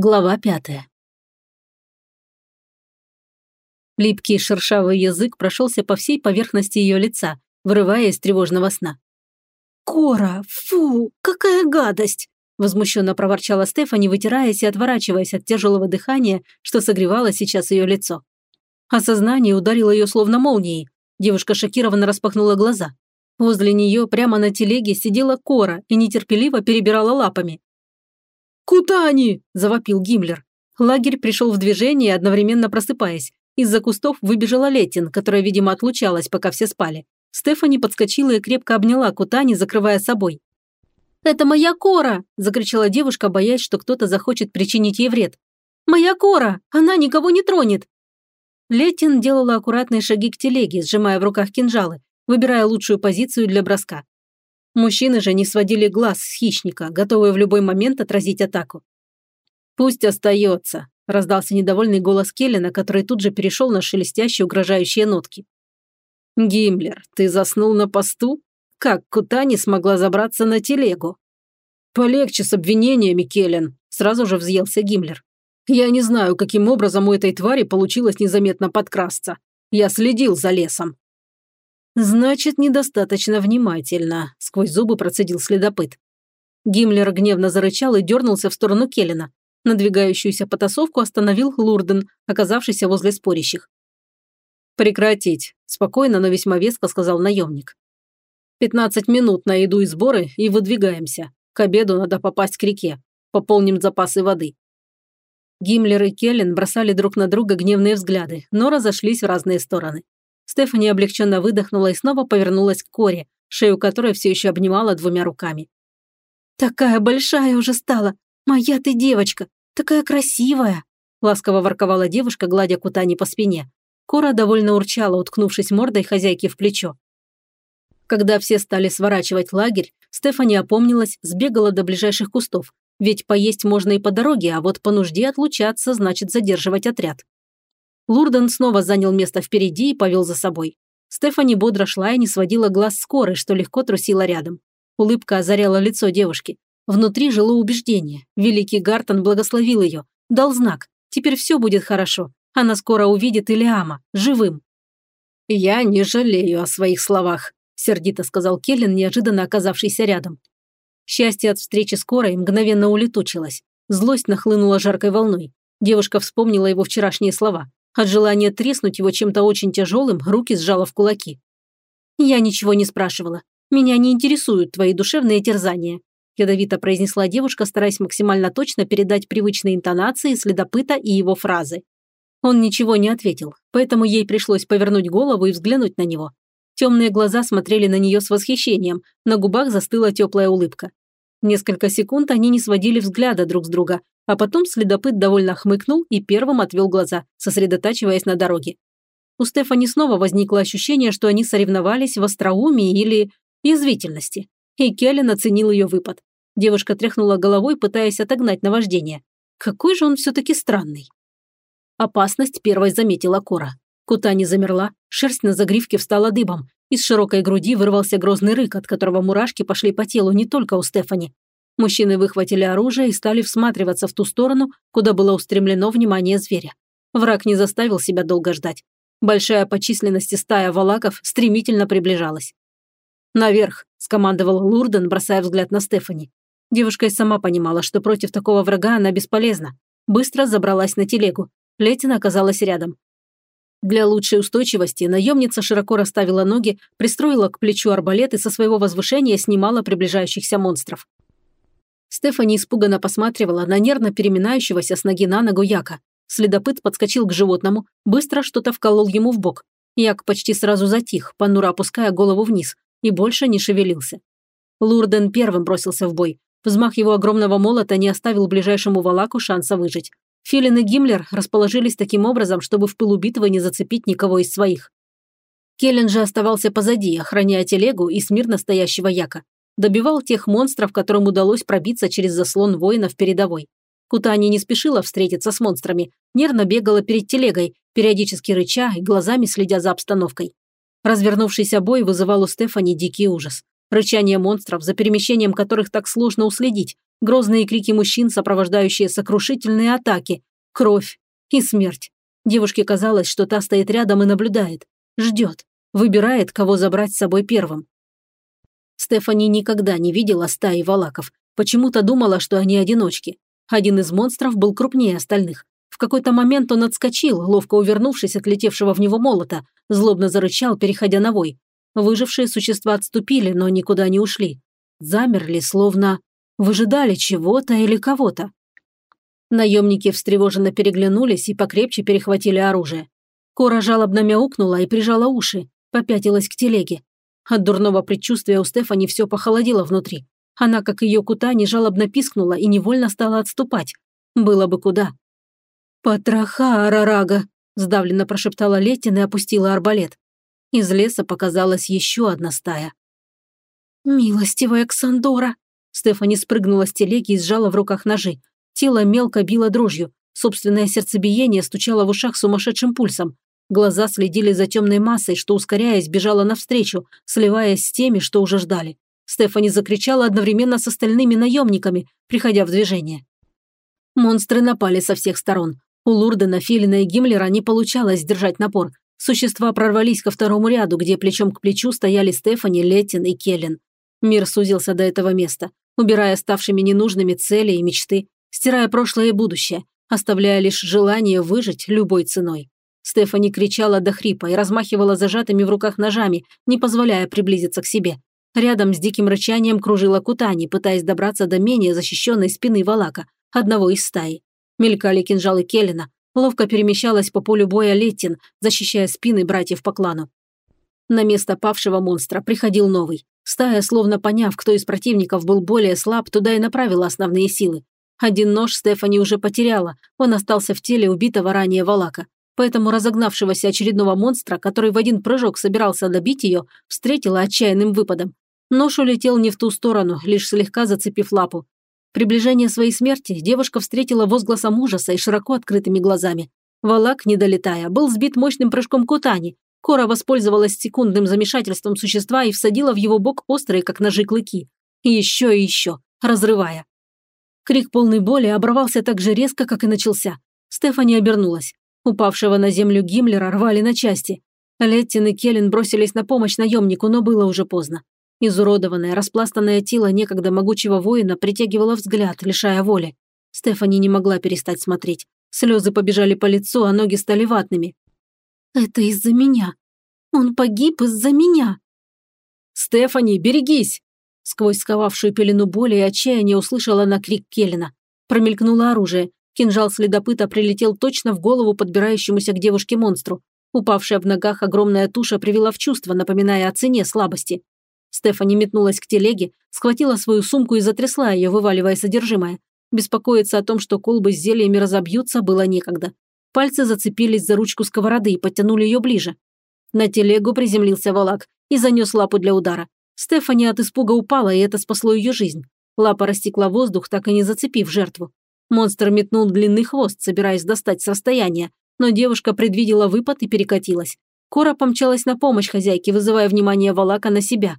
Глава пятая. Липкий шершавый язык прошелся по всей поверхности ее лица, вырывая из тревожного сна. «Кора! Фу! Какая гадость!» возмущенно проворчала Стефани, вытираясь и отворачиваясь от тяжелого дыхания, что согревало сейчас ее лицо. Осознание ударило ее словно молнией. Девушка шокированно распахнула глаза. Возле нее прямо на телеге сидела Кора и нетерпеливо перебирала лапами. «Куда они?» – завопил Гиммлер. Лагерь пришел в движение, одновременно просыпаясь. Из-за кустов выбежала Летин, которая, видимо, отлучалась, пока все спали. Стефани подскочила и крепко обняла Кутани, закрывая собой. «Это моя Кора!» – закричала девушка, боясь, что кто-то захочет причинить ей вред. «Моя Кора! Она никого не тронет!» Летин делала аккуратные шаги к телеге, сжимая в руках кинжалы, выбирая лучшую позицию для броска. Мужчины же не сводили глаз с хищника, готовые в любой момент отразить атаку. «Пусть остается», – раздался недовольный голос Келлина, который тут же перешел на шелестящие угрожающие нотки. «Гиммлер, ты заснул на посту? Как Кутани смогла забраться на телегу?» «Полегче с обвинениями, Келлен», – сразу же взъелся Гиммлер. «Я не знаю, каким образом у этой твари получилось незаметно подкрасться. Я следил за лесом. «Значит, недостаточно внимательно», – сквозь зубы процедил следопыт. Гиммлер гневно зарычал и дернулся в сторону Келлина. Надвигающуюся потасовку остановил Лурден, оказавшийся возле спорящих. «Прекратить», – спокойно, но весьма веско сказал наемник. «Пятнадцать минут на еду и сборы и выдвигаемся. К обеду надо попасть к реке. Пополним запасы воды». Гиммлер и Келлен бросали друг на друга гневные взгляды, но разошлись в разные стороны. Стефани облегченно выдохнула и снова повернулась к Коре, шею которой все еще обнимала двумя руками. «Такая большая уже стала! Моя ты девочка! Такая красивая!» Ласково ворковала девушка, гладя Кутани по спине. Кора довольно урчала, уткнувшись мордой хозяйки в плечо. Когда все стали сворачивать лагерь, Стефани опомнилась, сбегала до ближайших кустов. Ведь поесть можно и по дороге, а вот по нужде отлучаться значит задерживать отряд. Лурден снова занял место впереди и повел за собой. Стефани бодро шла и не сводила глаз с коры, что легко трусила рядом. Улыбка озаряла лицо девушки. Внутри жило убеждение. Великий Гартон благословил ее, дал знак. Теперь все будет хорошо. Она скоро увидит Илиама, живым. «Я не жалею о своих словах», – сердито сказал Келлен, неожиданно оказавшийся рядом. Счастье от встречи с Корой мгновенно улетучилось. Злость нахлынула жаркой волной. Девушка вспомнила его вчерашние слова. От желания треснуть его чем-то очень тяжелым, руки сжала в кулаки. «Я ничего не спрашивала. Меня не интересуют твои душевные терзания», ядовито произнесла девушка, стараясь максимально точно передать привычные интонации следопыта и его фразы. Он ничего не ответил, поэтому ей пришлось повернуть голову и взглянуть на него. Темные глаза смотрели на нее с восхищением, на губах застыла теплая улыбка. Несколько секунд они не сводили взгляда друг с друга, а потом следопыт довольно хмыкнул и первым отвел глаза, сосредотачиваясь на дороге. У Стефани снова возникло ощущение, что они соревновались в остроумии или язвительности. И Келлен оценил ее выпад. Девушка тряхнула головой, пытаясь отогнать наваждение. Какой же он все-таки странный. Опасность первой заметила Кора. Кута не замерла, шерсть на загривке встала дыбом. Из широкой груди вырвался грозный рык, от которого мурашки пошли по телу не только у Стефани, Мужчины выхватили оружие и стали всматриваться в ту сторону, куда было устремлено внимание зверя. Враг не заставил себя долго ждать. Большая по численности стая валаков стремительно приближалась. «Наверх!» – скомандовал Лурден, бросая взгляд на Стефани. Девушка и сама понимала, что против такого врага она бесполезна. Быстро забралась на телегу. Летина оказалась рядом. Для лучшей устойчивости наемница широко расставила ноги, пристроила к плечу арбалет и со своего возвышения снимала приближающихся монстров. Стефани испуганно посматривала на нервно переминающегося с ноги на ногу Яка. Следопыт подскочил к животному, быстро что-то вколол ему в бок. Як почти сразу затих, понуро опуская голову вниз, и больше не шевелился. Лурден первым бросился в бой. Взмах его огромного молота не оставил ближайшему валаку шанса выжить. Филин и Гиммлер расположились таким образом, чтобы в пылу битвы не зацепить никого из своих. Келлен же оставался позади, охраняя телегу и смирно стоящего Яка добивал тех монстров, которым удалось пробиться через заслон воинов передовой. Кутани не спешила встретиться с монстрами, нервно бегала перед телегой, периодически рыча и глазами следя за обстановкой. Развернувшийся бой вызывал у Стефани дикий ужас. Рычание монстров, за перемещением которых так сложно уследить, Грозные крики мужчин, сопровождающие сокрушительные атаки, кровь и смерть. Девушке казалось, что та стоит рядом и наблюдает. Ждет. Выбирает, кого забрать с собой первым. Стефани никогда не видела стаи валаков. Почему-то думала, что они одиночки. Один из монстров был крупнее остальных. В какой-то момент он отскочил, ловко увернувшись от летевшего в него молота, злобно зарычал, переходя на вой. Выжившие существа отступили, но никуда не ушли. Замерли, словно выжидали чего-то или кого-то. Наемники встревоженно переглянулись и покрепче перехватили оружие. Кора жалобно мяукнула и прижала уши, попятилась к телеге. От дурного предчувствия у Стефани все похолодело внутри. Она, как ее кутани, жалобно пискнула и невольно стала отступать. Было бы куда. «Потроха, Арарага!» – сдавленно прошептала Летин и опустила арбалет. Из леса показалась еще одна стая. «Милостивая Ксандора!» Стефани спрыгнула с телеги и сжала в руках ножи. Тело мелко било дрожью. Собственное сердцебиение стучало в ушах сумасшедшим пульсом. Глаза следили за темной массой, что, ускоряясь, бежала навстречу, сливаясь с теми, что уже ждали. Стефани закричала одновременно с остальными наемниками, приходя в движение. Монстры напали со всех сторон. У Лурдена, Филина и Гиммлера не получалось сдержать напор. Существа прорвались ко второму ряду, где плечом к плечу стояли Стефани, Летин и Келлен. Мир сузился до этого места, убирая ставшими ненужными цели и мечты, стирая прошлое и будущее, оставляя лишь желание выжить любой ценой. Стефани кричала до хрипа и размахивала зажатыми в руках ножами, не позволяя приблизиться к себе. Рядом с диким рычанием кружила Кутани, пытаясь добраться до менее защищенной спины Валака, одного из стаи. Мелькали кинжалы Келлина, ловко перемещалась по полю боя Леттин, защищая спины братьев по клану. На место павшего монстра приходил новый. Стая, словно поняв, кто из противников был более слаб, туда и направила основные силы. Один нож Стефани уже потеряла, он остался в теле убитого ранее Валака. Поэтому разогнавшегося очередного монстра, который в один прыжок собирался добить ее, встретила отчаянным выпадом. Нож улетел не в ту сторону, лишь слегка зацепив лапу. Приближение своей смерти девушка встретила возгласом ужаса и широко открытыми глазами. Валак, не долетая, был сбит мощным прыжком Кутани. Кора воспользовалась секундным замешательством существа и всадила в его бок острые, как ножи, клыки. Еще и еще, разрывая. Крик полной боли оборвался так же резко, как и начался. Стефани обернулась. Упавшего на землю Гиммлера рвали на части. Леттин и Келлен бросились на помощь наемнику, но было уже поздно. Изуродованное, распластанное тело некогда могучего воина притягивало взгляд, лишая воли. Стефани не могла перестать смотреть. Слезы побежали по лицу, а ноги стали ватными. «Это из-за меня. Он погиб из-за меня». «Стефани, берегись!» Сквозь сковавшую пелену боли и отчаяния услышала на крик Келлина. Промелькнуло оружие. Кинжал следопыта прилетел точно в голову подбирающемуся к девушке монстру. Упавшая в ногах огромная туша привела в чувство, напоминая о цене слабости. Стефани метнулась к телеге, схватила свою сумку и затрясла ее, вываливая содержимое. Беспокоиться о том, что колбы с зельями разобьются, было некогда. Пальцы зацепились за ручку сковороды и подтянули ее ближе. На телегу приземлился волак и занес лапу для удара. Стефани от испуга упала, и это спасло ее жизнь. Лапа растекла воздух, так и не зацепив жертву. Монстр метнул длинный хвост, собираясь достать с расстояния, но девушка предвидела выпад и перекатилась. Кора помчалась на помощь хозяйке, вызывая внимание Валака на себя.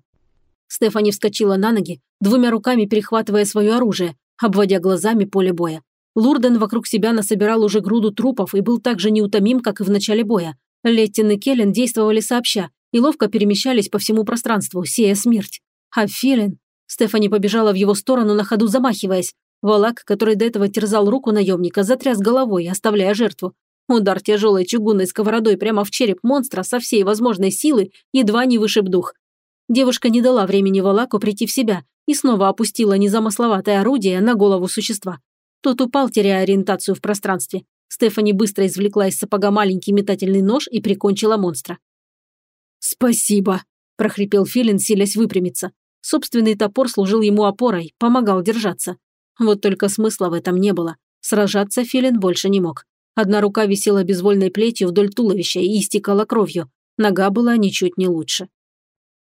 Стефани вскочила на ноги, двумя руками перехватывая свое оружие, обводя глазами поле боя. Лурден вокруг себя насобирал уже груду трупов и был так же неутомим, как и в начале боя. Леттин и Келлен действовали сообща, и ловко перемещались по всему пространству, сея смерть. А Филин... Стефани побежала в его сторону, на ходу замахиваясь. Валак, который до этого терзал руку наемника, затряс головой, оставляя жертву. Удар тяжелой чугунной сковородой прямо в череп монстра со всей возможной силы едва не вышиб дух. Девушка не дала времени Валаку прийти в себя и снова опустила незамысловатое орудие на голову существа. Тот упал, теряя ориентацию в пространстве. Стефани быстро извлекла из сапога маленький метательный нож и прикончила монстра. «Спасибо», – прохрипел Филин, силясь выпрямиться. Собственный топор служил ему опорой, помогал держаться. Вот только смысла в этом не было. Сражаться Филин больше не мог. Одна рука висела безвольной плетью вдоль туловища и истекала кровью. Нога была ничуть не лучше.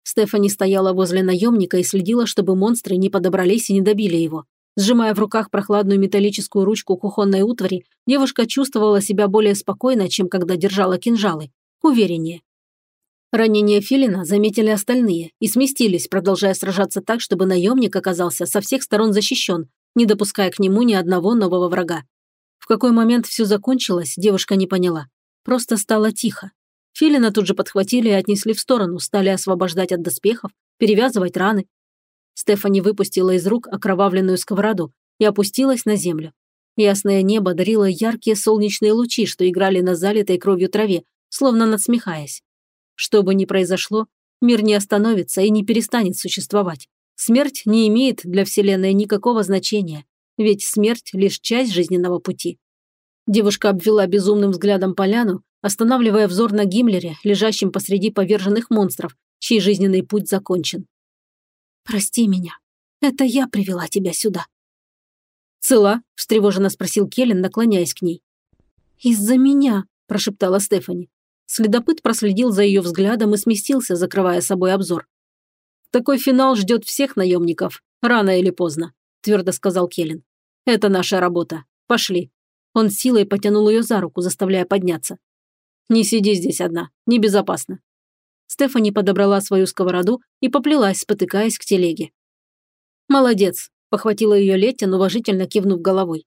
Стефани стояла возле наемника и следила, чтобы монстры не подобрались и не добили его. Сжимая в руках прохладную металлическую ручку кухонной утвари, девушка чувствовала себя более спокойно, чем когда держала кинжалы. Увереннее. Ранение Филина заметили остальные и сместились, продолжая сражаться так, чтобы наемник оказался со всех сторон защищен, не допуская к нему ни одного нового врага. В какой момент все закончилось, девушка не поняла. Просто стало тихо. Филина тут же подхватили и отнесли в сторону, стали освобождать от доспехов, перевязывать раны. Стефани выпустила из рук окровавленную сковороду и опустилась на землю. Ясное небо дарило яркие солнечные лучи, что играли на залитой кровью траве, словно надсмехаясь. Что бы ни произошло, мир не остановится и не перестанет существовать. Смерть не имеет для Вселенной никакого значения, ведь смерть – лишь часть жизненного пути. Девушка обвела безумным взглядом поляну, останавливая взор на Гиммлере, лежащем посреди поверженных монстров, чей жизненный путь закончен. «Прости меня. Это я привела тебя сюда». «Цела?» – встревоженно спросил Келлен, наклоняясь к ней. «Из-за меня», – прошептала Стефани. Следопыт проследил за ее взглядом и сместился, закрывая собой обзор. Такой финал ждет всех наемников, рано или поздно», – твердо сказал Келлен. «Это наша работа. Пошли». Он силой потянул ее за руку, заставляя подняться. «Не сиди здесь одна. Небезопасно». Стефани подобрала свою сковороду и поплелась, спотыкаясь к телеге. «Молодец», – похватила ее Летин, уважительно кивнув головой.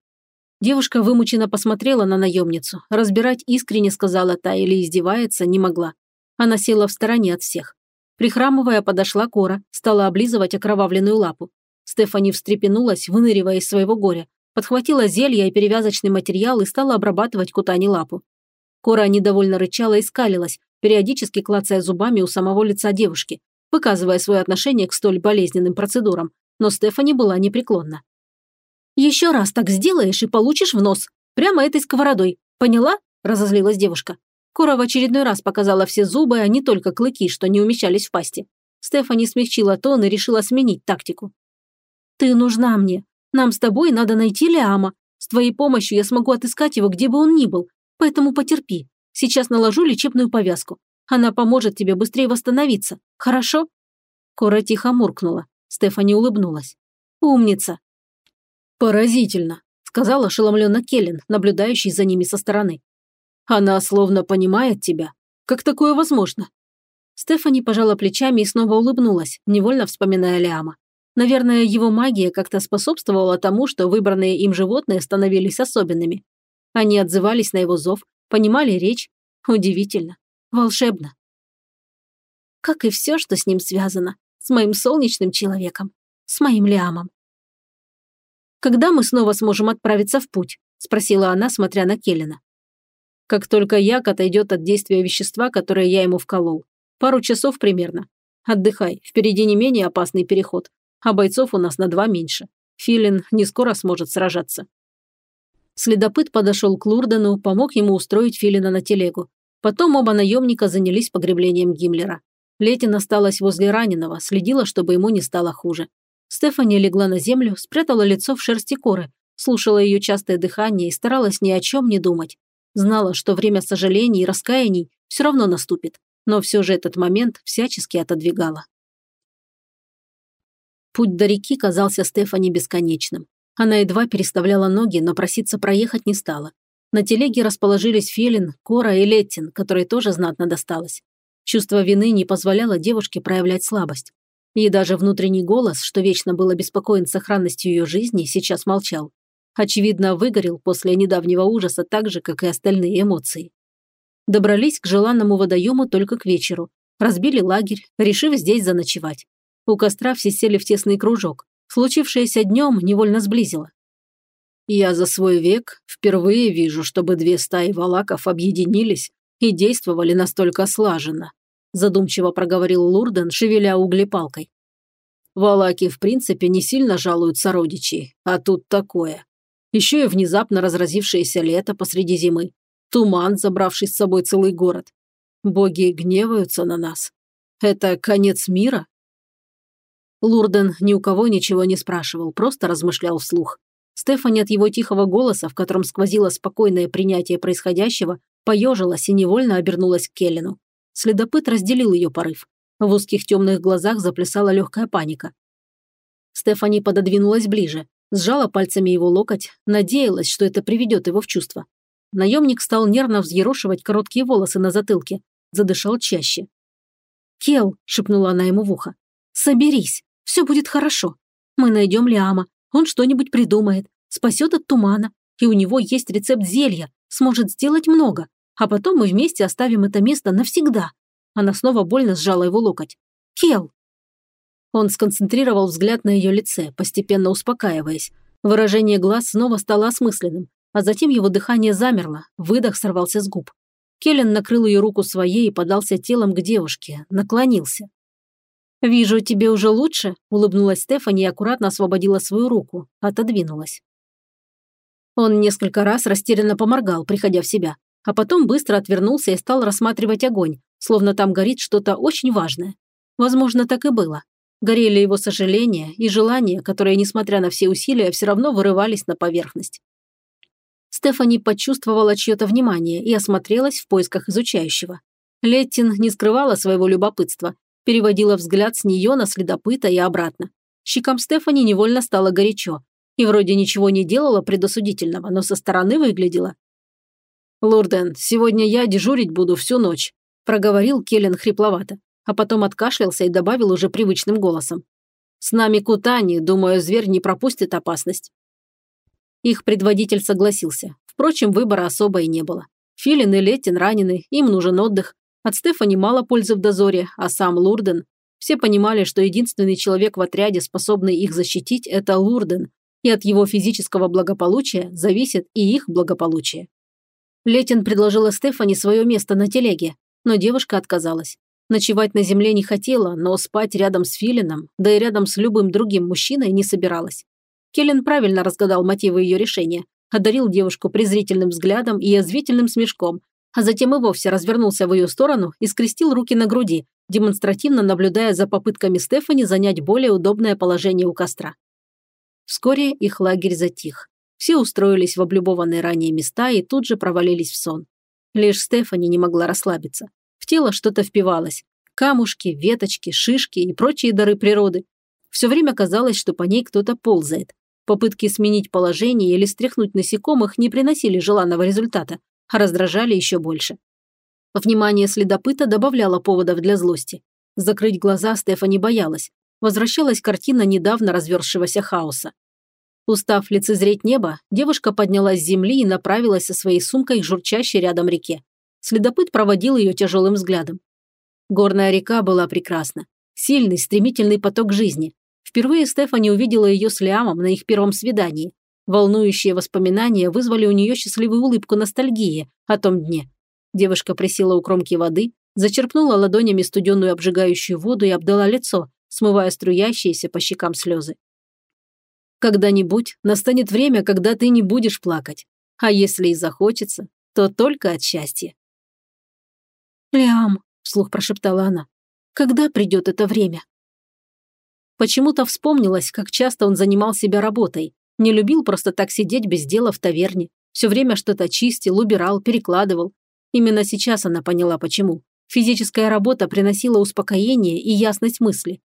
Девушка вымученно посмотрела на наемницу. Разбирать искренне сказала та или издевается не могла. Она села в стороне от всех. Прихрамывая, подошла Кора, стала облизывать окровавленную лапу. Стефани встрепенулась, выныривая из своего горя, подхватила зелье и перевязочный материал и стала обрабатывать Кутани лапу. Кора недовольно рычала и скалилась, периодически клацая зубами у самого лица девушки, выказывая свое отношение к столь болезненным процедурам, но Стефани была непреклонна. «Еще раз так сделаешь и получишь в нос. Прямо этой сковородой. Поняла?» – разозлилась девушка. Кора в очередной раз показала все зубы, а не только клыки, что не умещались в пасти. Стефани смягчила тон и решила сменить тактику. «Ты нужна мне. Нам с тобой надо найти Лиама. С твоей помощью я смогу отыскать его, где бы он ни был. Поэтому потерпи. Сейчас наложу лечебную повязку. Она поможет тебе быстрее восстановиться. Хорошо?» Кора тихо муркнула. Стефани улыбнулась. «Умница!» «Поразительно», – сказал ошеломленно Келлен, наблюдающий за ними со стороны. Она словно понимает тебя. Как такое возможно?» Стефани пожала плечами и снова улыбнулась, невольно вспоминая Лиама. Наверное, его магия как-то способствовала тому, что выбранные им животные становились особенными. Они отзывались на его зов, понимали речь. Удивительно. Волшебно. Как и все, что с ним связано. С моим солнечным человеком. С моим Лиамом. «Когда мы снова сможем отправиться в путь?» – спросила она, смотря на Келлина как только як отойдет от действия вещества, которое я ему вколол. Пару часов примерно. Отдыхай, впереди не менее опасный переход, а бойцов у нас на два меньше. Филин не скоро сможет сражаться. Следопыт подошел к Лурдену, помог ему устроить Филина на телегу. Потом оба наемника занялись погреблением Гиммлера. Летин осталась возле раненого, следила, чтобы ему не стало хуже. Стефани легла на землю, спрятала лицо в шерсти коры, слушала ее частое дыхание и старалась ни о чем не думать. Знала, что время сожалений и раскаяний все равно наступит, но все же этот момент всячески отодвигала. Путь до реки казался Стефани бесконечным. Она едва переставляла ноги, но проситься проехать не стала. На телеге расположились Фелин, Кора и Леттин, которой тоже знатно досталось. Чувство вины не позволяло девушке проявлять слабость. И даже внутренний голос, что вечно был обеспокоен сохранностью ее жизни, сейчас молчал. Очевидно, выгорел после недавнего ужаса так же, как и остальные эмоции. Добрались к желанному водоему только к вечеру. Разбили лагерь, решив здесь заночевать. У костра все сели в тесный кружок. Случившееся днем невольно сблизило. Я за свой век впервые вижу, чтобы две стаи валаков объединились и действовали настолько слаженно, задумчиво проговорил Лурден, шевеля углепалкой. Валаки в принципе не сильно жалуют сородичей, а тут такое. Еще и внезапно разразившееся лето посреди зимы. Туман, забравший с собой целый город. Боги гневаются на нас. Это конец мира? Лурден ни у кого ничего не спрашивал, просто размышлял вслух. Стефани от его тихого голоса, в котором сквозило спокойное принятие происходящего, поежилась и невольно обернулась к Келлину. Следопыт разделил ее порыв. В узких темных глазах заплясала легкая паника. Стефани пододвинулась ближе, Сжала пальцами его локоть, надеялась, что это приведет его в чувство. Наемник стал нервно взъерошивать короткие волосы на затылке, задышал чаще. «Кел», – шепнула она ему в ухо, – «соберись, все будет хорошо. Мы найдем Лиама. Он что-нибудь придумает, спасет от тумана, и у него есть рецепт зелья, сможет сделать много, а потом мы вместе оставим это место навсегда. Она снова больно сжала его локоть. Кел!» Он сконцентрировал взгляд на ее лице, постепенно успокаиваясь. Выражение глаз снова стало осмысленным, а затем его дыхание замерло, выдох сорвался с губ. Келлен накрыл ее руку своей и подался телом к девушке, наклонился. «Вижу, тебе уже лучше», – улыбнулась Стефани и аккуратно освободила свою руку, отодвинулась. Он несколько раз растерянно поморгал, приходя в себя, а потом быстро отвернулся и стал рассматривать огонь, словно там горит что-то очень важное. Возможно, так и было. Горели его сожаления и желания, которые, несмотря на все усилия, все равно вырывались на поверхность. Стефани почувствовала чье-то внимание и осмотрелась в поисках изучающего. Леттин не скрывала своего любопытства, переводила взгляд с нее на следопыта и обратно. Щекам Стефани невольно стало горячо. И вроде ничего не делала предосудительного, но со стороны выглядела. «Лурден, сегодня я дежурить буду всю ночь», – проговорил Келлен хрипловато, а потом откашлялся и добавил уже привычным голосом. «С нами Кутани, думаю, зверь не пропустит опасность». Их предводитель согласился. Впрочем, выбора особо и не было. Филин и Леттин ранены, им нужен отдых. От Стефани мало пользы в дозоре, а сам Лурден. Все понимали, что единственный человек в отряде, способный их защитить, это Лурден, и от его физического благополучия зависит и их благополучие. Летин предложила Стефани свое место на телеге, но девушка отказалась. Ночевать на земле не хотела, но спать рядом с Филином, да и рядом с любым другим мужчиной не собиралась. Келлен правильно разгадал мотивы ее решения, одарил девушку презрительным взглядом и язвительным смешком, а затем и вовсе развернулся в ее сторону и скрестил руки на груди, демонстративно наблюдая за попытками Стефани занять более удобное положение у костра. Вскоре их лагерь затих. Все устроились в облюбованные ранее места и тут же провалились в сон. Лишь Стефани не могла расслабиться. Тело что-то впивалось. Камушки, веточки, шишки и прочие дары природы. Все время казалось, что по ней кто-то ползает. Попытки сменить положение или стряхнуть насекомых не приносили желанного результата, а раздражали еще больше. Внимание следопыта добавляло поводов для злости. Закрыть глаза Стефани боялась. Возвращалась картина недавно разверзшегося хаоса. Устав лицезреть небо, девушка поднялась с земли и направилась со своей сумкой к журчащей рядом реке. Следопыт проводил ее тяжелым взглядом. Горная река была прекрасна. Сильный, стремительный поток жизни. Впервые Стефани увидела ее с Лиамом на их первом свидании. Волнующие воспоминания вызвали у нее счастливую улыбку ностальгии о том дне. Девушка присела у кромки воды, зачерпнула ладонями студеную обжигающую воду и обдала лицо, смывая струящиеся по щекам слезы. Когда-нибудь настанет время, когда ты не будешь плакать. А если и захочется, то только от счастья. «Лиам», – вслух прошептала она, – «когда придет это время?» Почему-то вспомнилось, как часто он занимал себя работой. Не любил просто так сидеть без дела в таверне. Все время что-то чистил, убирал, перекладывал. Именно сейчас она поняла, почему. Физическая работа приносила успокоение и ясность мысли.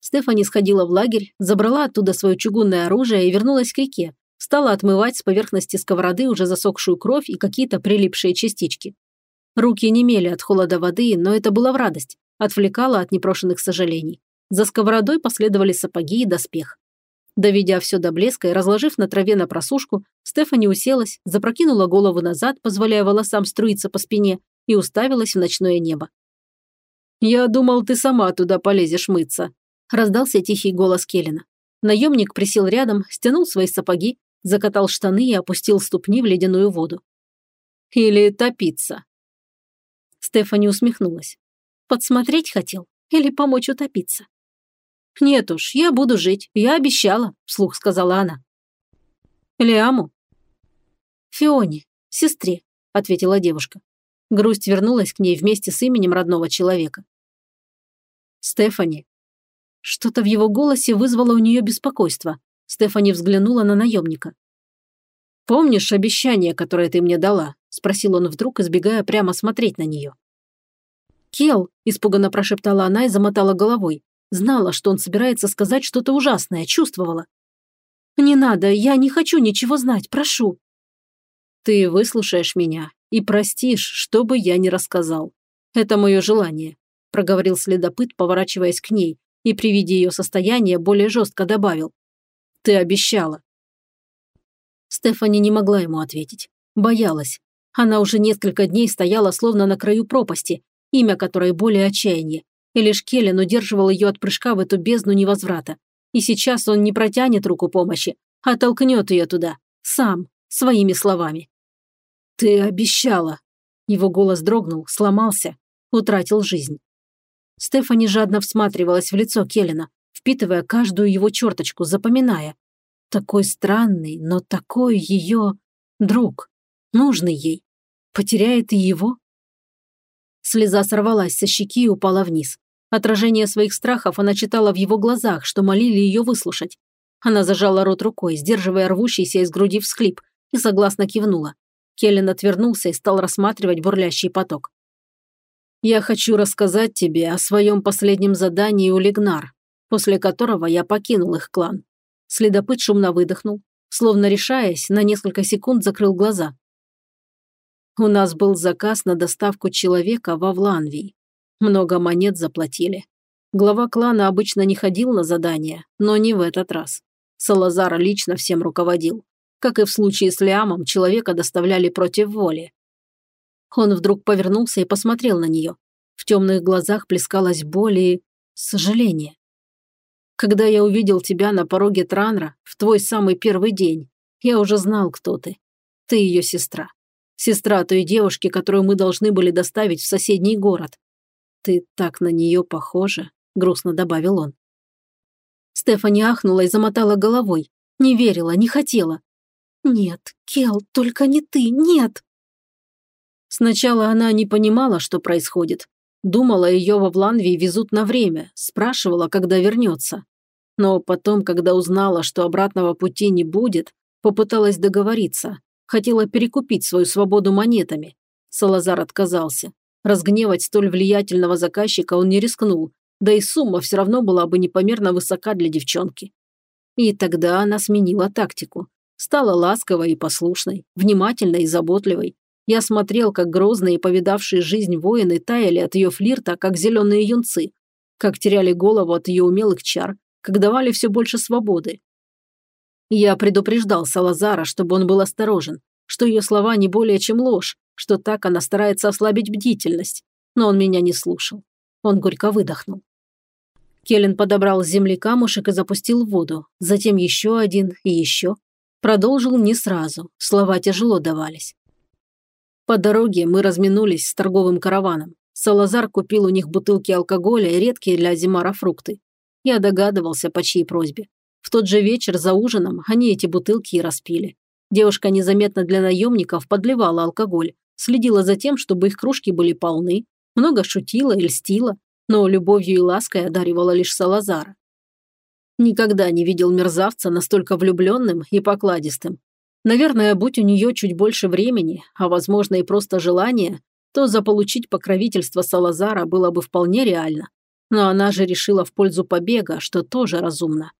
Стефани сходила в лагерь, забрала оттуда свое чугунное оружие и вернулась к реке. Стала отмывать с поверхности сковороды уже засохшую кровь и какие-то прилипшие частички. Руки немели от холода воды, но это было в радость. Отвлекало от непрошенных сожалений. За сковородой последовали сапоги и доспех. Доведя все до блеска и разложив на траве на просушку, Стефани уселась, запрокинула голову назад, позволяя волосам струиться по спине, и уставилась в ночное небо. «Я думал, ты сама туда полезешь мыться», раздался тихий голос Келлина. Наемник присел рядом, стянул свои сапоги, закатал штаны и опустил ступни в ледяную воду. «Или топиться?» Стефани усмехнулась. «Подсмотреть хотел? Или помочь утопиться?» «Нет уж, я буду жить, я обещала», – вслух сказала она. «Лиаму?» «Фионе, сестре», – ответила девушка. Грусть вернулась к ней вместе с именем родного человека. «Стефани, что-то в его голосе вызвало у нее беспокойство. Стефани взглянула на наемника. «Помнишь обещание, которое ты мне дала?» – спросил он вдруг, избегая прямо смотреть на нее. «Кел», – испуганно прошептала она и замотала головой. Знала, что он собирается сказать что-то ужасное, чувствовала. «Не надо, я не хочу ничего знать, прошу». «Ты выслушаешь меня и простишь, что бы я ни рассказал. Это мое желание», – проговорил следопыт, поворачиваясь к ней, и при виде ее состояния более жестко добавил. Ты обещала». Стефани не могла ему ответить. Боялась. Она уже несколько дней стояла словно на краю пропасти, имя которой более отчаяние. И лишь Келлен удерживал ее от прыжка в эту бездну невозврата. И сейчас он не протянет руку помощи, а толкнет ее туда, сам, своими словами. «Ты обещала!» Его голос дрогнул, сломался, утратил жизнь. Стефани жадно всматривалась в лицо Келлена, впитывая каждую его черточку, запоминая. Такой странный, но такой ее друг, нужный ей. Потеряет и его? Слеза сорвалась со щеки и упала вниз. Отражение своих страхов она читала в его глазах, что молили ее выслушать. Она зажала рот рукой, сдерживая рвущийся из груди всхлип, и согласно кивнула. Келлен отвернулся и стал рассматривать бурлящий поток. «Я хочу рассказать тебе о своем последнем задании у Лигнар, после которого я покинул их клан». Следопыт шумно выдохнул, словно решаясь, на несколько секунд закрыл глаза. У нас был заказ на доставку человека во Вланвий. Много монет заплатили. Глава клана обычно не ходил на задания, но не в этот раз. Салазар лично всем руководил. Как и в случае с Лиамом, человека доставляли против воли. Он вдруг повернулся и посмотрел на нее. В темных глазах плескалась боль и сожаление. Когда я увидел тебя на пороге Транра в твой самый первый день, я уже знал, кто ты. Ты ее сестра. Сестра той девушки, которую мы должны были доставить в соседний город. Ты так на нее похожа, грустно добавил он. Стефани ахнула и замотала головой. Не верила, не хотела. Нет, Кел, только не ты, нет. Сначала она не понимала, что происходит. Думала, ее во Вланвии везут на время, спрашивала, когда вернется. Но потом, когда узнала, что обратного пути не будет, попыталась договориться, Хотела перекупить свою свободу монетами. Салазар отказался. Разгневать столь влиятельного заказчика он не рискнул, да и сумма все равно была бы непомерно высока для девчонки. И тогда она сменила тактику. Стала ласковой и послушной, внимательной и заботливой. Я смотрел, как грозные, повидавшие жизнь воины таяли от ее флирта, как зеленые юнцы, как теряли голову от ее умелых чар, как давали все больше свободы, я предупреждал Салазара, чтобы он был осторожен, что ее слова не более чем ложь, что так она старается ослабить бдительность. Но он меня не слушал. Он горько выдохнул. Келлен подобрал с земли камушек и запустил в воду, затем еще один и еще. Продолжил не сразу, слова тяжело давались. По дороге мы разминулись с торговым караваном. Салазар купил у них бутылки алкоголя и редкие для Азимара фрукты. Я догадывался, по чьей просьбе. В тот же вечер за ужином они эти бутылки и распили. Девушка незаметно для наемников подливала алкоголь, следила за тем, чтобы их кружки были полны, много шутила и льстила, но любовью и лаской одаривала лишь Салазара. Никогда не видел мерзавца настолько влюбленным и покладистым. Наверное, будь у нее чуть больше времени, а возможно и просто желания, то заполучить покровительство Салазара было бы вполне реально. Но она же решила в пользу побега, что тоже разумно.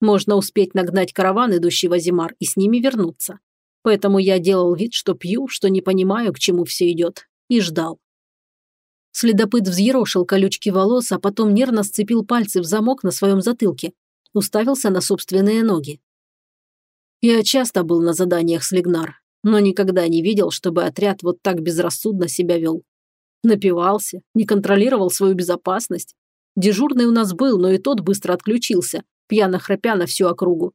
Можно успеть нагнать караван, идущий в Азимар, и с ними вернуться. Поэтому я делал вид, что пью, что не понимаю, к чему все идет, и ждал. Следопыт взъерошил колючки волос, а потом нервно сцепил пальцы в замок на своем затылке. Уставился на собственные ноги. Я часто был на заданиях с Лигнар, но никогда не видел, чтобы отряд вот так безрассудно себя вел. Напивался, не контролировал свою безопасность. Дежурный у нас был, но и тот быстро отключился, пьяно храпя на всю округу.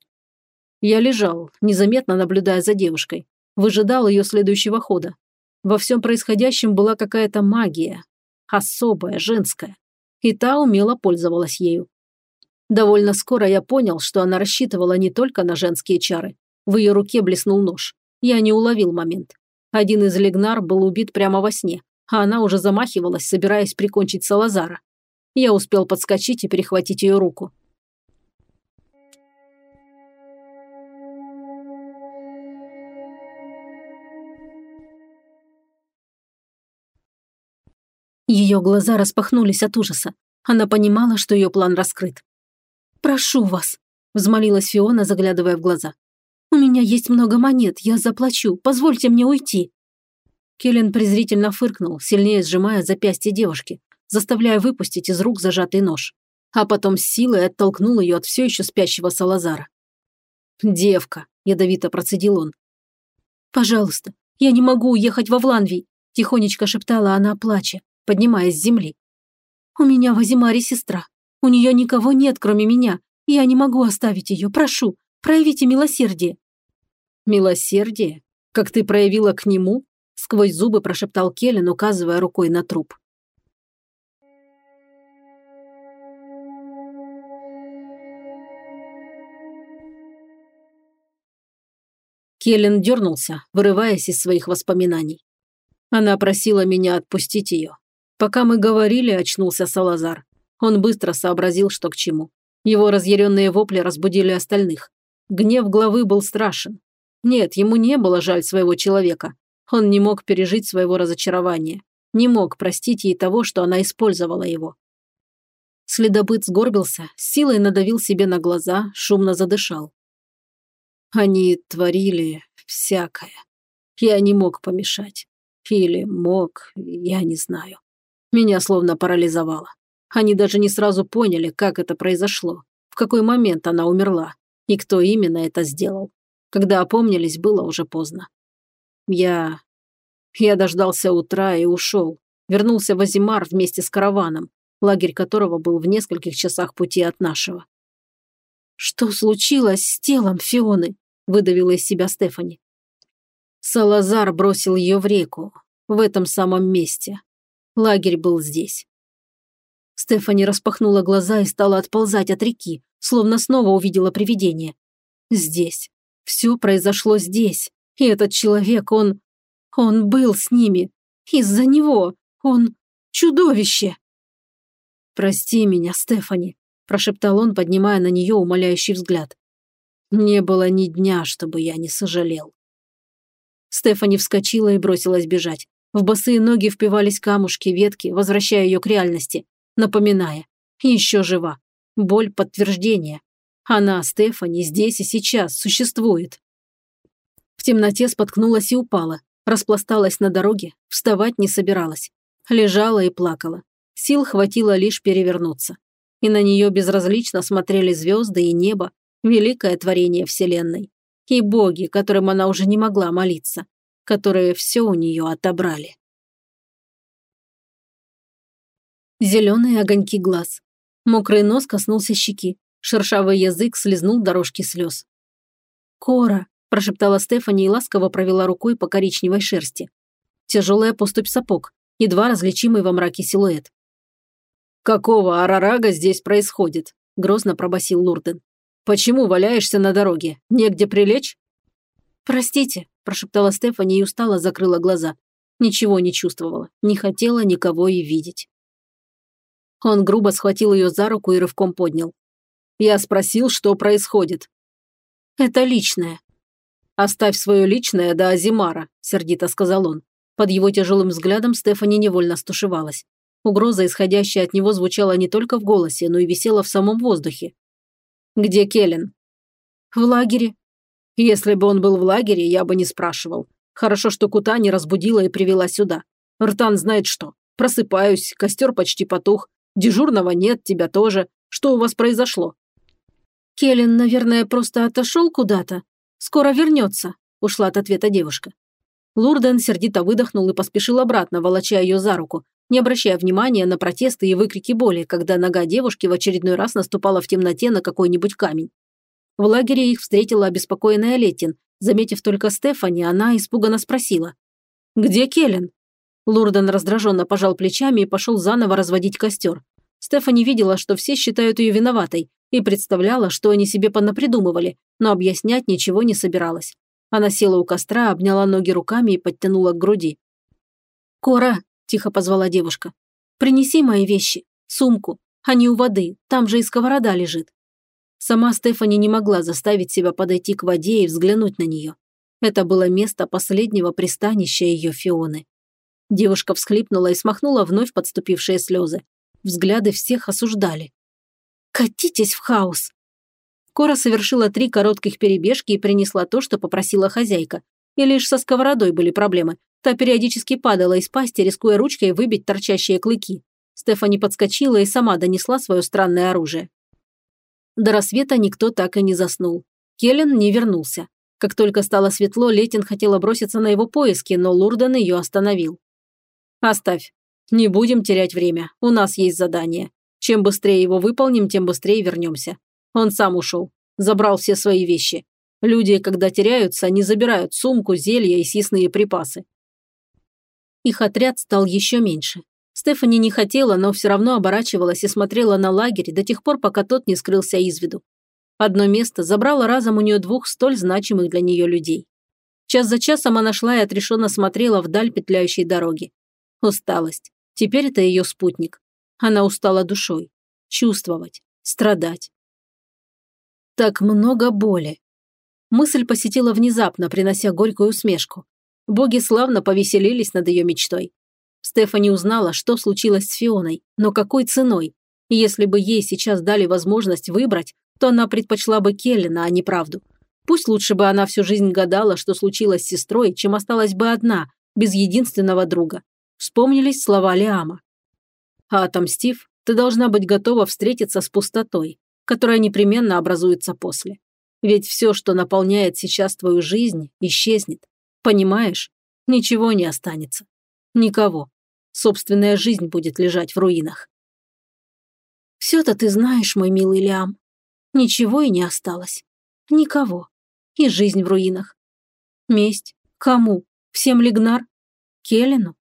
Я лежал, незаметно наблюдая за девушкой, выжидал ее следующего хода. Во всем происходящем была какая-то магия, особая, женская, и та умело пользовалась ею. Довольно скоро я понял, что она рассчитывала не только на женские чары. В ее руке блеснул нож. Я не уловил момент. Один из легнар был убит прямо во сне, а она уже замахивалась, собираясь прикончить Салазара. Я успел подскочить и перехватить ее руку. Ее глаза распахнулись от ужаса. Она понимала, что ее план раскрыт. «Прошу вас», – взмолилась Фиона, заглядывая в глаза. «У меня есть много монет, я заплачу, позвольте мне уйти». Келлен презрительно фыркнул, сильнее сжимая запястье девушки, заставляя выпустить из рук зажатый нож. А потом с силой оттолкнул ее от все еще спящего Салазара. «Девка», – ядовито процедил он. «Пожалуйста, я не могу уехать во Вланвий», – тихонечко шептала она, плача, поднимаясь с земли. «У меня в Азимаре сестра. У нее никого нет, кроме меня. Я не могу оставить ее. Прошу, проявите милосердие». «Милосердие? Как ты проявила к нему?» – сквозь зубы прошептал Келлен, указывая рукой на труп. Келлен дернулся, вырываясь из своих воспоминаний. Она просила меня отпустить ее. Пока мы говорили, очнулся Салазар. Он быстро сообразил, что к чему. Его разъяренные вопли разбудили остальных. Гнев главы был страшен. Нет, ему не было жаль своего человека. Он не мог пережить своего разочарования. Не мог простить ей того, что она использовала его. Следопыт сгорбился, силой надавил себе на глаза, шумно задышал. Они творили всякое. Я не мог помешать. Или мог, я не знаю. Меня словно парализовало. Они даже не сразу поняли, как это произошло, в какой момент она умерла и кто именно это сделал. Когда опомнились, было уже поздно. Я... Я дождался утра и ушел. Вернулся в Азимар вместе с караваном, лагерь которого был в нескольких часах пути от нашего. «Что случилось с телом Фионы?» выдавила из себя Стефани. Салазар бросил ее в реку, в этом самом месте. Лагерь был здесь. Стефани распахнула глаза и стала отползать от реки, словно снова увидела привидение. Здесь. Все произошло здесь. И этот человек, он... Он был с ними. Из-за него. Он... Чудовище. «Прости меня, Стефани», – прошептал он, поднимая на нее умоляющий взгляд. Не было ни дня, чтобы я не сожалел. Стефани вскочила и бросилась бежать. В босые ноги впивались камушки, ветки, возвращая ее к реальности, напоминая. Еще жива. Боль – подтверждение. Она, Стефани, здесь и сейчас существует. В темноте споткнулась и упала, распласталась на дороге, вставать не собиралась. Лежала и плакала. Сил хватило лишь перевернуться. И на нее безразлично смотрели звезды и небо, великое творение Вселенной, и боги, которым она уже не могла молиться, которые все у нее отобрали. Зеленые огоньки глаз. Мокрый нос коснулся щеки, шершавый язык слезнул дорожки слез. «Кора», – прошептала Стефани и ласково провела рукой по коричневой шерсти. Тяжелая поступь сапог, едва различимый во мраке силуэт. «Какого арарага здесь происходит?» – грозно пробасил Лурден. Почему валяешься на дороге? Негде прилечь?» «Простите», – прошептала Стефани и устало закрыла глаза. Ничего не чувствовала, не хотела никого и видеть. Он грубо схватил ее за руку и рывком поднял. Я спросил, что происходит. «Это личное». «Оставь свое личное до Азимара», – сердито сказал он. Под его тяжелым взглядом Стефани невольно стушевалась. Угроза, исходящая от него, звучала не только в голосе, но и висела в самом воздухе. «Где Келлен?» «В лагере». «Если бы он был в лагере, я бы не спрашивал. Хорошо, что Кута не разбудила и привела сюда. Ртан знает что. Просыпаюсь, костер почти потух. Дежурного нет, тебя тоже. Что у вас произошло?» «Келлен, наверное, просто отошел куда-то. Скоро вернется», – ушла от ответа девушка. Лурден сердито выдохнул и поспешил обратно, волоча ее за руку, не обращая внимания на протесты и выкрики боли, когда нога девушки в очередной раз наступала в темноте на какой-нибудь камень. В лагере их встретила обеспокоенная Летин. Заметив только Стефани, она испуганно спросила. «Где Келлен?» Лурден раздраженно пожал плечами и пошел заново разводить костер. Стефани видела, что все считают ее виноватой, и представляла, что они себе понапридумывали, но объяснять ничего не собиралась. Она села у костра, обняла ноги руками и подтянула к груди. «Кора, тихо позвала девушка. «Принеси мои вещи, сумку. Они у воды, там же и сковорода лежит». Сама Стефани не могла заставить себя подойти к воде и взглянуть на нее. Это было место последнего пристанища ее Фионы. Девушка всхлипнула и смахнула вновь подступившие слезы. Взгляды всех осуждали. «Катитесь в хаос!» Кора совершила три коротких перебежки и принесла то, что попросила хозяйка. И лишь со сковородой были проблемы, Та периодически падала из пасти, рискуя ручкой выбить торчащие клыки. Стефани подскочила и сама донесла свое странное оружие. До рассвета никто так и не заснул. Келлен не вернулся. Как только стало светло, Летин хотела броситься на его поиски, но Лурден ее остановил. «Оставь. Не будем терять время. У нас есть задание. Чем быстрее его выполним, тем быстрее вернемся. Он сам ушел. Забрал все свои вещи. Люди, когда теряются, они забирают сумку, зелья и съестные припасы. Их отряд стал еще меньше. Стефани не хотела, но все равно оборачивалась и смотрела на лагерь до тех пор, пока тот не скрылся из виду. Одно место забрало разом у нее двух столь значимых для нее людей. Час за часом она шла и отрешенно смотрела вдаль петляющей дороги. Усталость. Теперь это ее спутник. Она устала душой. Чувствовать. Страдать. Так много боли. Мысль посетила внезапно, принося горькую усмешку. Боги славно повеселились над ее мечтой. Стефани узнала, что случилось с Фионой, но какой ценой. И если бы ей сейчас дали возможность выбрать, то она предпочла бы Келлина, а не правду. Пусть лучше бы она всю жизнь гадала, что случилось с сестрой, чем осталась бы одна, без единственного друга. Вспомнились слова Лиама. А отомстив, ты должна быть готова встретиться с пустотой, которая непременно образуется после. Ведь все, что наполняет сейчас твою жизнь, исчезнет. Понимаешь? Ничего не останется. Никого. Собственная жизнь будет лежать в руинах. Все-то ты знаешь, мой милый Лиам. Ничего и не осталось. Никого. И жизнь в руинах. Месть. Кому? Всем Лигнар? Келлину?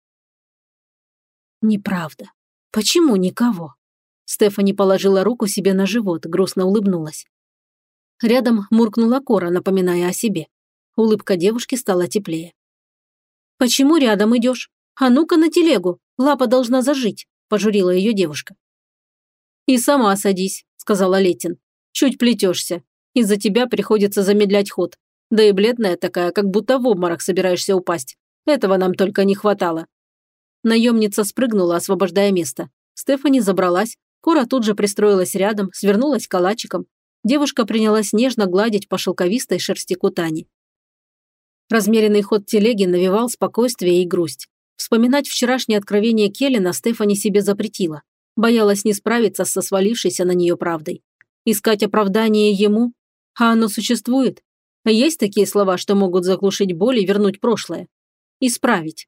Неправда. Почему никого? Стефани положила руку себе на живот, грустно улыбнулась. Рядом муркнула Кора, напоминая о себе. Улыбка девушки стала теплее. «Почему рядом идешь? А ну-ка на телегу, лапа должна зажить», – пожурила ее девушка. «И сама садись», – сказала Летин. «Чуть плетешься. Из-за тебя приходится замедлять ход. Да и бледная такая, как будто в обморок собираешься упасть. Этого нам только не хватало». Наемница спрыгнула, освобождая место. Стефани забралась, Кора тут же пристроилась рядом, свернулась калачиком, девушка принялась нежно гладить по шелковистой шерсти кутани. Размеренный ход телеги навевал спокойствие и грусть. Вспоминать вчерашнее откровение Келлина Стефани себе запретила. Боялась не справиться со свалившейся на нее правдой. Искать оправдание ему? А оно существует? Есть такие слова, что могут заглушить боль и вернуть прошлое? Исправить.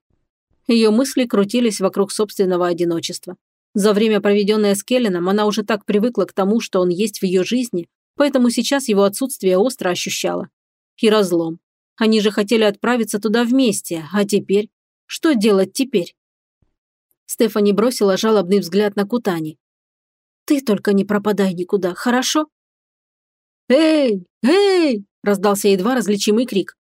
Ее мысли крутились вокруг собственного одиночества. За время, проведенное с Келленом, она уже так привыкла к тому, что он есть в ее жизни, поэтому сейчас его отсутствие остро ощущала. И разлом. Они же хотели отправиться туда вместе, а теперь? Что делать теперь? Стефани бросила жалобный взгляд на Кутани. «Ты только не пропадай никуда, хорошо?» «Эй! Эй!» – раздался едва различимый крик.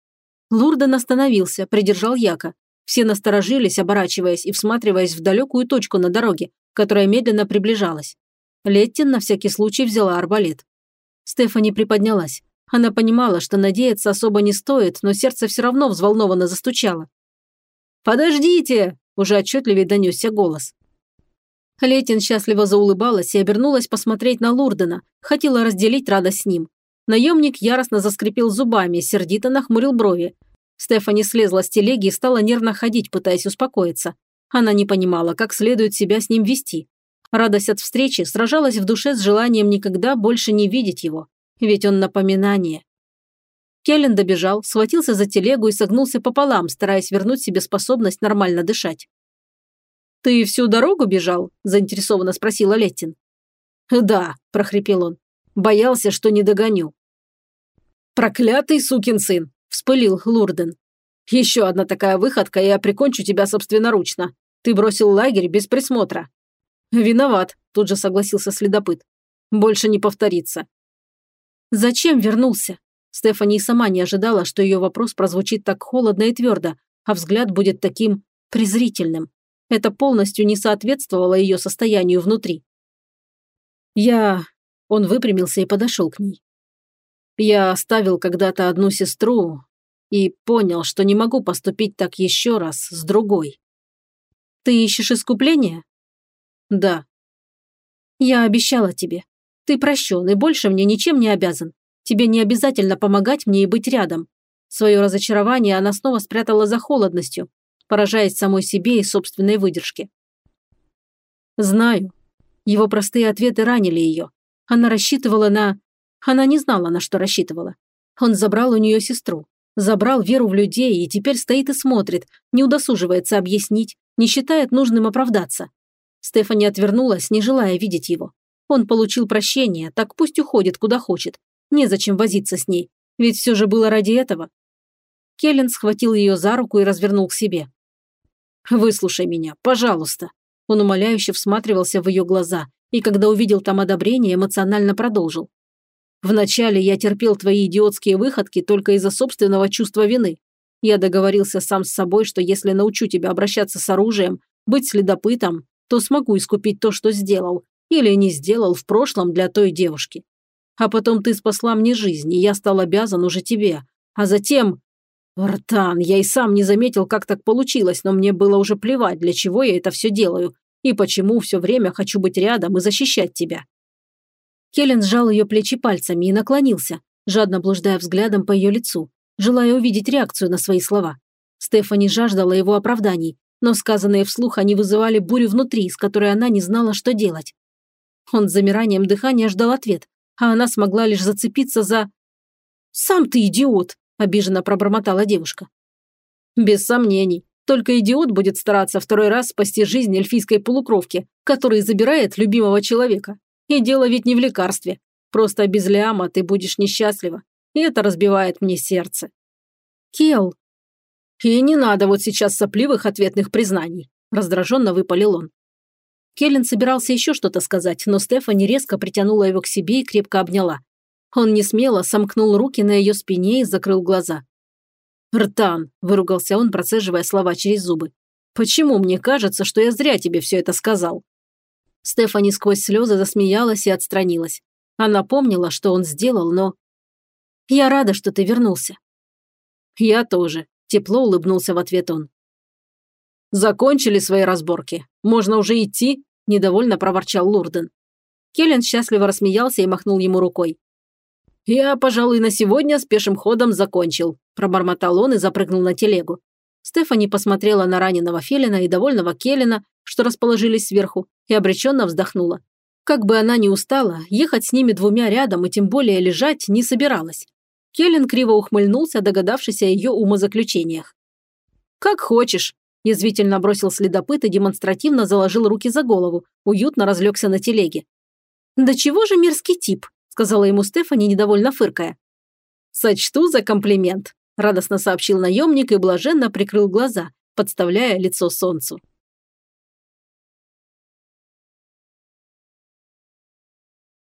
Лурден остановился, придержал Яка. Все насторожились, оборачиваясь и всматриваясь в далекую точку на дороге, которая медленно приближалась. Леттин на всякий случай взяла арбалет. Стефани приподнялась. Она понимала, что надеяться особо не стоит, но сердце все равно взволнованно застучало. «Подождите!» – уже отчетливее донесся голос. Летин счастливо заулыбалась и обернулась посмотреть на Лурдена, хотела разделить радость с ним. Наемник яростно заскрипел зубами, сердито нахмурил брови. Стефани слезла с телеги и стала нервно ходить, пытаясь успокоиться. Она не понимала, как следует себя с ним вести. Радость от встречи сражалась в душе с желанием никогда больше не видеть его, ведь он напоминание. Келлен добежал, схватился за телегу и согнулся пополам, стараясь вернуть себе способность нормально дышать. «Ты всю дорогу бежал?» – заинтересованно спросила Леттин. «Да», – прохрипел он. «Боялся, что не догоню». «Проклятый сукин сын!» – вспылил Лурден. «Еще одна такая выходка, и я прикончу тебя собственноручно. Ты бросил лагерь без присмотра. «Виноват», – тут же согласился следопыт. «Больше не повторится». «Зачем вернулся?» Стефани сама не ожидала, что ее вопрос прозвучит так холодно и твердо, а взгляд будет таким презрительным. Это полностью не соответствовало ее состоянию внутри. «Я...» Он выпрямился и подошел к ней. «Я оставил когда-то одну сестру и понял, что не могу поступить так еще раз с другой». «Ты ищешь искупления?» «Да». «Я обещала тебе. Ты прощен и больше мне ничем не обязан. Тебе не обязательно помогать мне и быть рядом». Свое разочарование она снова спрятала за холодностью, поражаясь самой себе и собственной выдержке. «Знаю». Его простые ответы ранили ее. Она рассчитывала на... Она не знала, на что рассчитывала. Он забрал у нее сестру, забрал веру в людей и теперь стоит и смотрит, не удосуживается объяснить, не считает нужным оправдаться. Стефани отвернулась, не желая видеть его. Он получил прощение, так пусть уходит куда хочет. Незачем возиться с ней, ведь все же было ради этого. Келлен схватил ее за руку и развернул к себе. «Выслушай меня, пожалуйста». Он умоляюще всматривался в ее глаза, и когда увидел там одобрение, эмоционально продолжил. «Вначале я терпел твои идиотские выходки только из-за собственного чувства вины. Я договорился сам с собой, что если научу тебя обращаться с оружием, быть следопытом, то смогу искупить то, что сделал, или не сделал в прошлом для той девушки. А потом ты спасла мне жизнь, и я стал обязан уже тебе. А затем... Ртан, я и сам не заметил, как так получилось, но мне было уже плевать, для чего я это все делаю, и почему все время хочу быть рядом и защищать тебя. Келлен сжал ее плечи пальцами и наклонился, жадно блуждая взглядом по ее лицу, желая увидеть реакцию на свои слова. Стефани жаждала его оправданий, но сказанные вслух они вызывали бурю внутри, с которой она не знала, что делать. Он с замиранием дыхания ждал ответ, а она смогла лишь зацепиться за... «Сам ты идиот!» – обиженно пробормотала девушка. «Без сомнений. Только идиот будет стараться второй раз спасти жизнь эльфийской полукровки, который забирает любимого человека. И дело ведь не в лекарстве. Просто без Лиама ты будешь несчастлива. И это разбивает мне сердце». «Кел!» «И не надо вот сейчас сопливых ответных признаний», – раздраженно выпалил он. Келлен собирался еще что-то сказать, но Стефани резко притянула его к себе и крепко обняла. Он не смело сомкнул руки на ее спине и закрыл глаза. «Ртан!» – выругался он, процеживая слова через зубы. «Почему мне кажется, что я зря тебе все это сказал?» Стефани сквозь слезы засмеялась и отстранилась. Она помнила, что он сделал, но... «Я рада, что ты вернулся». «Я тоже», – тепло улыбнулся в ответ он. «Закончили свои разборки. Можно уже идти?» Недовольно проворчал Лурден. Келлен счастливо рассмеялся и махнул ему рукой. «Я, пожалуй, на сегодня с пешим ходом закончил», пробормотал он и запрыгнул на телегу. Стефани посмотрела на раненого Фелина и довольного Келлена, что расположились сверху, и обреченно вздохнула. Как бы она ни устала, ехать с ними двумя рядом и тем более лежать не собиралась. Келлен криво ухмыльнулся, догадавшись о ее умозаключениях. «Как хочешь», Язвительно бросил следопыт и демонстративно заложил руки за голову, уютно разлегся на телеге. «Да чего же мерзкий тип?» – сказала ему Стефани, недовольно фыркая. «Сочту за комплимент», – радостно сообщил наемник и блаженно прикрыл глаза, подставляя лицо солнцу.